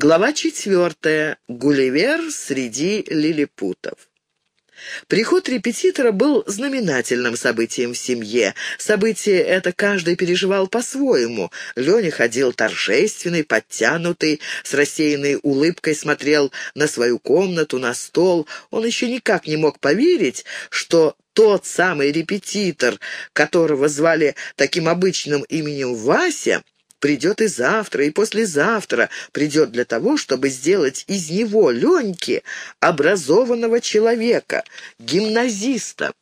Глава четвертая. Гулливер среди лилипутов. Приход репетитора был знаменательным событием в семье. Событие это каждый переживал по-своему. Леня ходил торжественный, подтянутый, с рассеянной улыбкой смотрел на свою комнату, на стол. Он еще никак не мог поверить, что тот самый репетитор, которого звали таким обычным именем Вася, придет и завтра, и послезавтра, придет для того, чтобы сделать из него, Леньки, образованного человека, гимназиста.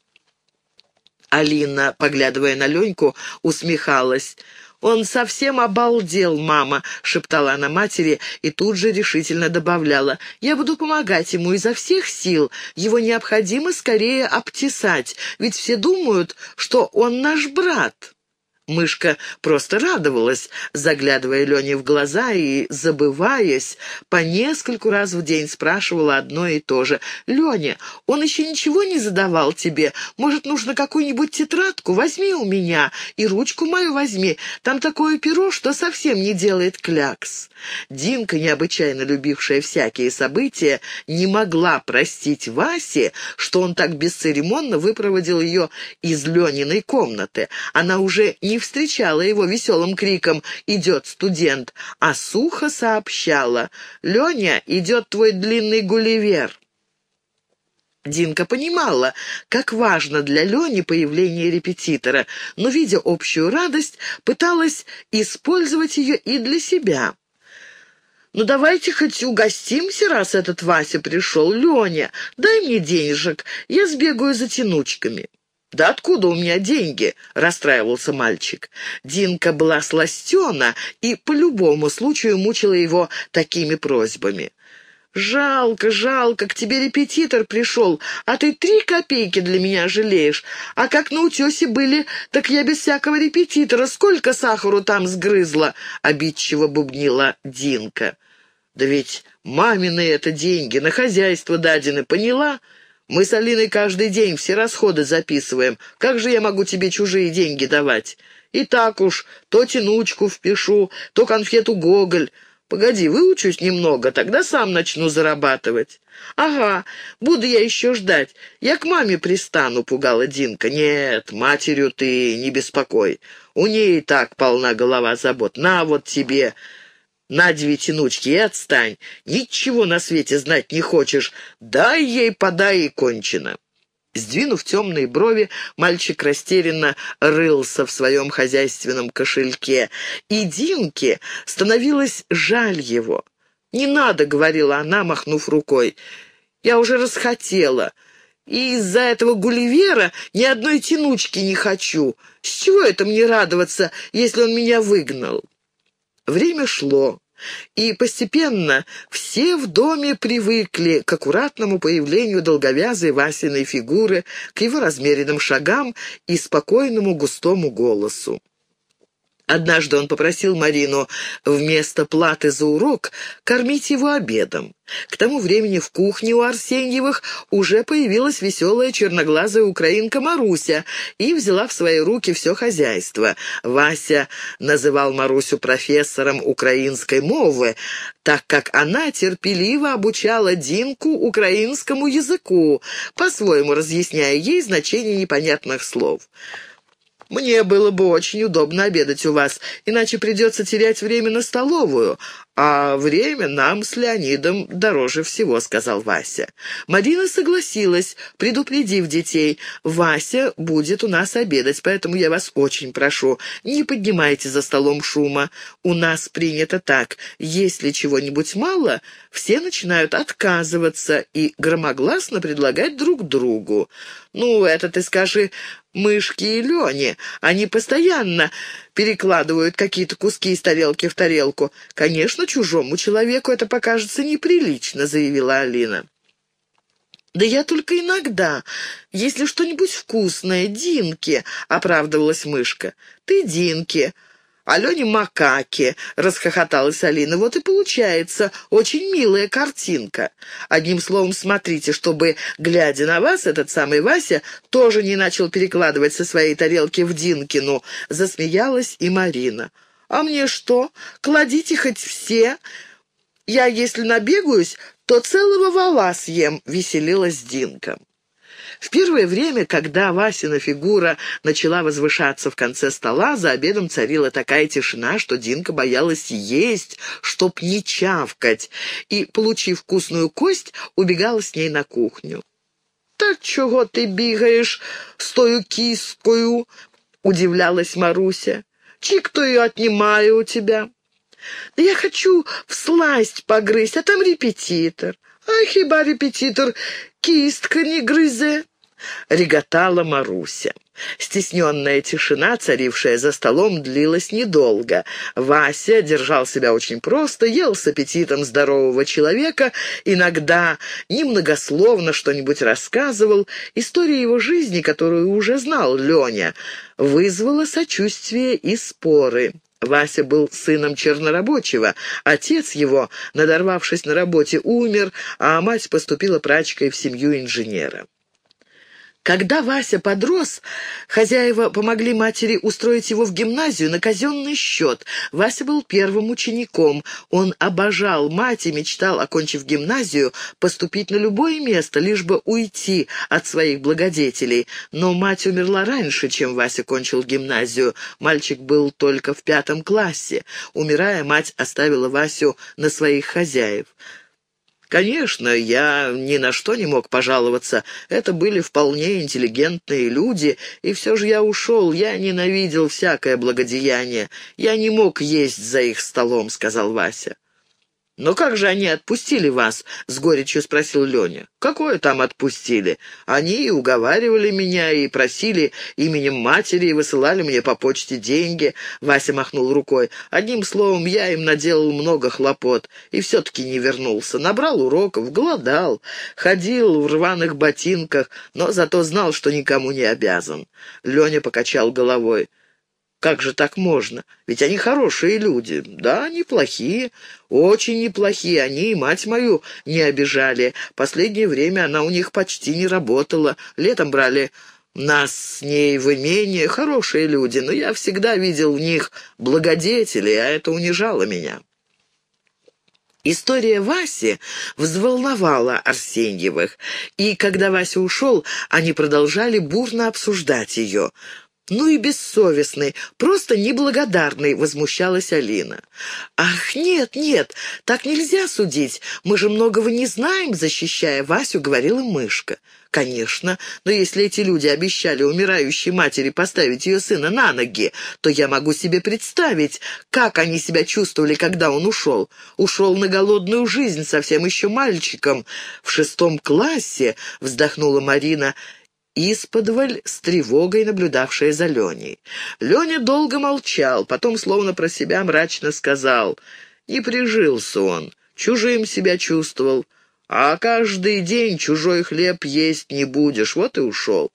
Алина, поглядывая на Леньку, усмехалась. «Он совсем обалдел, мама», — шептала она матери и тут же решительно добавляла. «Я буду помогать ему изо всех сил. Его необходимо скорее обтесать, ведь все думают, что он наш брат». Мышка просто радовалась, заглядывая Лене в глаза и, забываясь, по нескольку раз в день спрашивала одно и то же. «Леня, он еще ничего не задавал тебе? Может, нужно какую-нибудь тетрадку? Возьми у меня и ручку мою возьми. Там такое перо, что совсем не делает клякс». Динка, необычайно любившая всякие события, не могла простить Васе, что он так бесцеремонно выпроводил ее из Лениной комнаты. Она уже не встречала его веселым криком «Идет студент!», а сухо сообщала «Леня, идет твой длинный гулливер!». Динка понимала, как важно для Лени появление репетитора, но, видя общую радость, пыталась использовать ее и для себя. «Ну давайте хоть угостимся, раз этот Вася пришел. Леня, дай мне денежек, я сбегаю за тянучками». «Да откуда у меня деньги?» — расстраивался мальчик. Динка была сластена и по любому случаю мучила его такими просьбами. «Жалко, жалко, к тебе репетитор пришел, а ты три копейки для меня жалеешь. А как на утесе были, так я без всякого репетитора сколько сахару там сгрызла!» — обидчиво бубнила Динка. «Да ведь мамины это деньги, на хозяйство дадены, поняла?» Мы с Алиной каждый день все расходы записываем. Как же я могу тебе чужие деньги давать? И так уж, то тянучку впишу, то конфету Гоголь. Погоди, выучусь немного, тогда сам начну зарабатывать». «Ага, буду я еще ждать. Я к маме пристану», — пугала Динка. «Нет, матерью ты не беспокой. У ней и так полна голова забот. На вот тебе». На две тянучки и отстань. Ничего на свете знать не хочешь. Дай ей, подай и кончено». Сдвинув темные брови, мальчик растерянно рылся в своем хозяйственном кошельке, и Динке становилось жаль его. «Не надо», — говорила она, махнув рукой, — «я уже расхотела, и из-за этого Гулливера ни одной тянучки не хочу. С чего это мне радоваться, если он меня выгнал?» Время шло. И постепенно все в доме привыкли к аккуратному появлению долговязой Васиной фигуры, к его размеренным шагам и спокойному густому голосу. Однажды он попросил Марину вместо платы за урок кормить его обедом. К тому времени в кухне у Арсеньевых уже появилась веселая черноглазая украинка Маруся и взяла в свои руки все хозяйство. Вася называл Марусю профессором украинской мовы, так как она терпеливо обучала Динку украинскому языку, по-своему разъясняя ей значение непонятных слов. «Мне было бы очень удобно обедать у вас, иначе придется терять время на столовую, а время нам с Леонидом дороже всего», — сказал Вася. Марина согласилась, предупредив детей. «Вася будет у нас обедать, поэтому я вас очень прошу, не поднимайте за столом шума. У нас принято так, если чего-нибудь мало, все начинают отказываться и громогласно предлагать друг другу. Ну, это ты скажи Мышки и Лене. Они постоянно перекладывают какие-то куски из тарелки в тарелку. Конечно, чужому человеку это покажется неприлично», — заявила Алина. «Да я только иногда, если что-нибудь вкусное, Динки», — оправдывалась мышка. «Ты Динки, Алене макаки!» — расхохоталась Алина. «Вот и получается очень милая картинка. Одним словом, смотрите, чтобы, глядя на вас, этот самый Вася тоже не начал перекладывать со своей тарелки в Динкину». Засмеялась и Марина. «А мне что? Кладите хоть все!» Я, если набегаюсь, то целого вала съем», — веселилась Динка. В первое время, когда Васина фигура начала возвышаться в конце стола, за обедом царила такая тишина, что Динка боялась есть, чтоб не чавкать, и, получив вкусную кость, убегала с ней на кухню. «Та чого ты бігаєш з тою кіскою?» — удивлялась Маруся. «Чи кто ее отнимаю у тебя?» «Да я хочу всласть погрызть, а там репетитор». «А хіба репетитор кистка не грызе?» — реготала Маруся. Стесненная тишина, царившая за столом, длилась недолго. Вася держал себя очень просто, ел с аппетитом здорового человека, иногда немногословно что-нибудь рассказывал. История его жизни, которую уже знал Леня, вызвала сочувствие и споры. Вася был сыном чернорабочего. Отец его, надорвавшись на работе, умер, а мать поступила прачкой в семью инженера. Когда Вася подрос, хозяева помогли матери устроить его в гимназию на казенный счет. Вася был первым учеником. Он обожал мать и мечтал, окончив гимназию, поступить на любое место, лишь бы уйти от своих благодетелей. Но мать умерла раньше, чем Вася кончил гимназию. Мальчик был только в пятом классе. Умирая, мать оставила Васю на своих хозяев. Конечно, я ни на что не мог пожаловаться. Это были вполне интеллигентные люди, и все же я ушел. Я ненавидел всякое благодеяние. Я не мог есть за их столом, — сказал Вася. «Но как же они отпустили вас?» — с горечью спросил Леня. «Какое там отпустили? Они и уговаривали меня, и просили именем матери, и высылали мне по почте деньги». Вася махнул рукой. «Одним словом, я им наделал много хлопот, и все-таки не вернулся. Набрал уроков, голодал, ходил в рваных ботинках, но зато знал, что никому не обязан». Леня покачал головой. Как же так можно? Ведь они хорошие люди. Да, неплохие, очень неплохие. Они и мать мою не обижали. Последнее время она у них почти не работала. Летом брали нас с ней в имение. Хорошие люди, но я всегда видел в них благодетелей, а это унижало меня. История Васи взволновала Арсеньевых, и когда Вася ушел, они продолжали бурно обсуждать ее – «Ну и бессовестный, просто неблагодарный», — возмущалась Алина. «Ах, нет, нет, так нельзя судить. Мы же многого не знаем», — защищая Васю, говорила мышка. «Конечно, но если эти люди обещали умирающей матери поставить ее сына на ноги, то я могу себе представить, как они себя чувствовали, когда он ушел. Ушел на голодную жизнь совсем еще мальчиком. В шестом классе, — вздохнула Марина, исподволь с тревогой наблюдавшая за Леней. Леня долго молчал, потом, словно про себя, мрачно сказал, «Не прижился он, чужим себя чувствовал, а каждый день чужой хлеб есть не будешь, вот и ушел».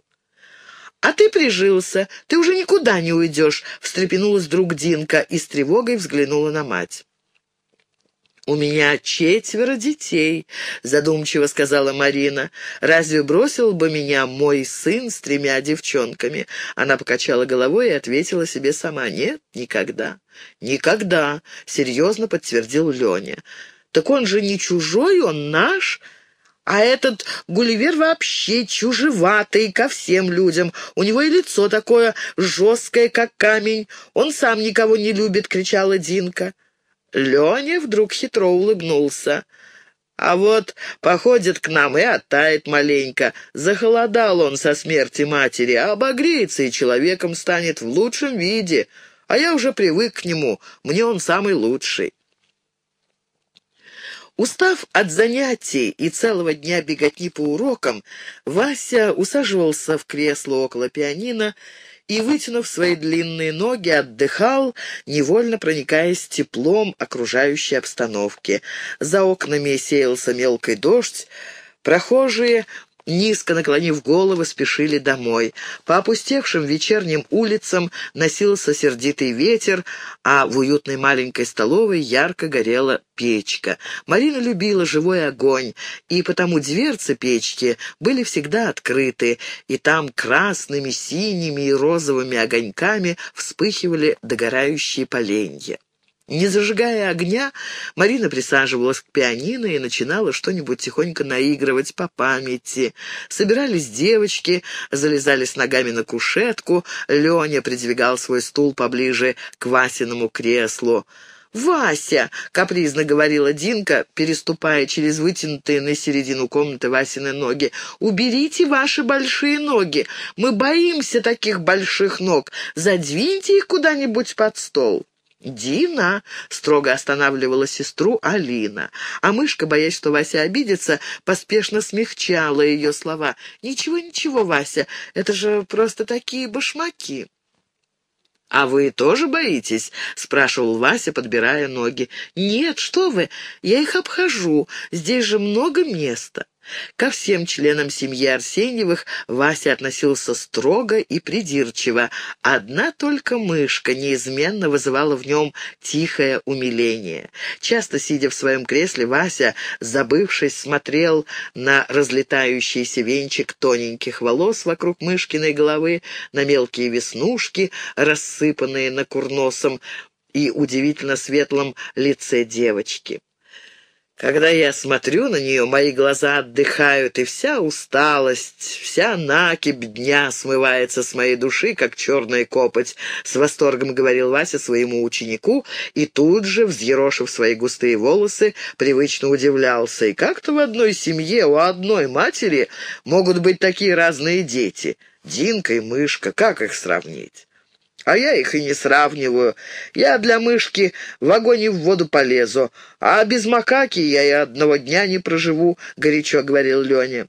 «А ты прижился, ты уже никуда не уйдешь», — встрепенулась друг Динка и с тревогой взглянула на мать. «У меня четверо детей», — задумчиво сказала Марина. «Разве бросил бы меня мой сын с тремя девчонками?» Она покачала головой и ответила себе сама. «Нет, никогда». «Никогда», — серьезно подтвердил Леня. «Так он же не чужой, он наш». А этот Гулливер вообще чужеватый ко всем людям. У него и лицо такое жесткое, как камень. Он сам никого не любит, кричала Динка. Леня вдруг хитро улыбнулся. А вот походит к нам и оттает маленько. Захолодал он со смерти матери, а обогреется и человеком станет в лучшем виде. А я уже привык к нему, мне он самый лучший. Устав от занятий и целого дня беготни по урокам, Вася усаживался в кресло около пианино и, вытянув свои длинные ноги, отдыхал, невольно проникаясь теплом окружающей обстановки. За окнами сеялся мелкий дождь, прохожие низко наклонив головы, спешили домой. По опустевшим вечерним улицам носился сердитый ветер, а в уютной маленькой столовой ярко горела печка. Марина любила живой огонь, и потому дверцы печки были всегда открыты, и там красными, синими и розовыми огоньками вспыхивали догорающие поленья. Не зажигая огня, Марина присаживалась к пианино и начинала что-нибудь тихонько наигрывать по памяти. Собирались девочки, залезали с ногами на кушетку, Леня придвигал свой стул поближе к Васиному креслу. «Вася!» — капризно говорила Динка, переступая через вытянутые на середину комнаты Васины ноги. «Уберите ваши большие ноги! Мы боимся таких больших ног! Задвиньте их куда-нибудь под стол!» «Дина!» — строго останавливала сестру Алина. А мышка, боясь, что Вася обидится, поспешно смягчала ее слова. «Ничего, ничего, Вася, это же просто такие башмаки!» «А вы тоже боитесь?» — спрашивал Вася, подбирая ноги. «Нет, что вы, я их обхожу, здесь же много места». Ко всем членам семьи Арсеньевых Вася относился строго и придирчиво. Одна только мышка неизменно вызывала в нем тихое умиление. Часто, сидя в своем кресле, Вася, забывшись, смотрел на разлетающийся венчик тоненьких волос вокруг мышкиной головы, на мелкие веснушки, рассыпанные на курносом и удивительно светлом лице девочки. Когда я смотрю на нее, мои глаза отдыхают, и вся усталость, вся накипь дня смывается с моей души, как черная копоть. С восторгом говорил Вася своему ученику, и тут же, взъерошив свои густые волосы, привычно удивлялся. И как-то в одной семье у одной матери могут быть такие разные дети. Динка и мышка, как их сравнить? А я их и не сравниваю. Я для мышки в огонь и в воду полезу, а без макаки я и одного дня не проживу», — горячо говорил Леня.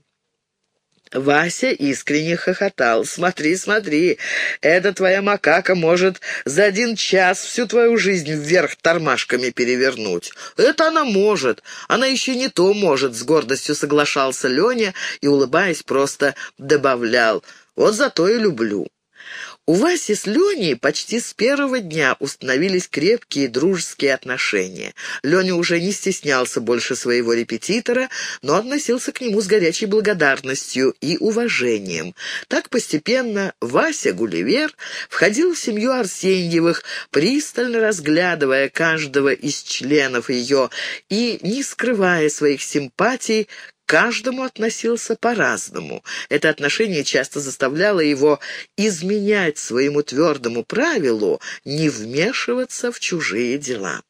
Вася искренне хохотал. «Смотри, смотри, эта твоя макака может за один час всю твою жизнь вверх тормашками перевернуть. Это она может, она еще не то может», — с гордостью соглашался Леня и, улыбаясь, просто добавлял. «Вот зато и люблю». У Васи с Леней почти с первого дня установились крепкие дружеские отношения. Леня уже не стеснялся больше своего репетитора, но относился к нему с горячей благодарностью и уважением. Так постепенно Вася Гулливер входил в семью Арсеньевых, пристально разглядывая каждого из членов ее и не скрывая своих симпатий каждому относился по-разному. Это отношение часто заставляло его изменять своему твердому правилу не вмешиваться в чужие дела.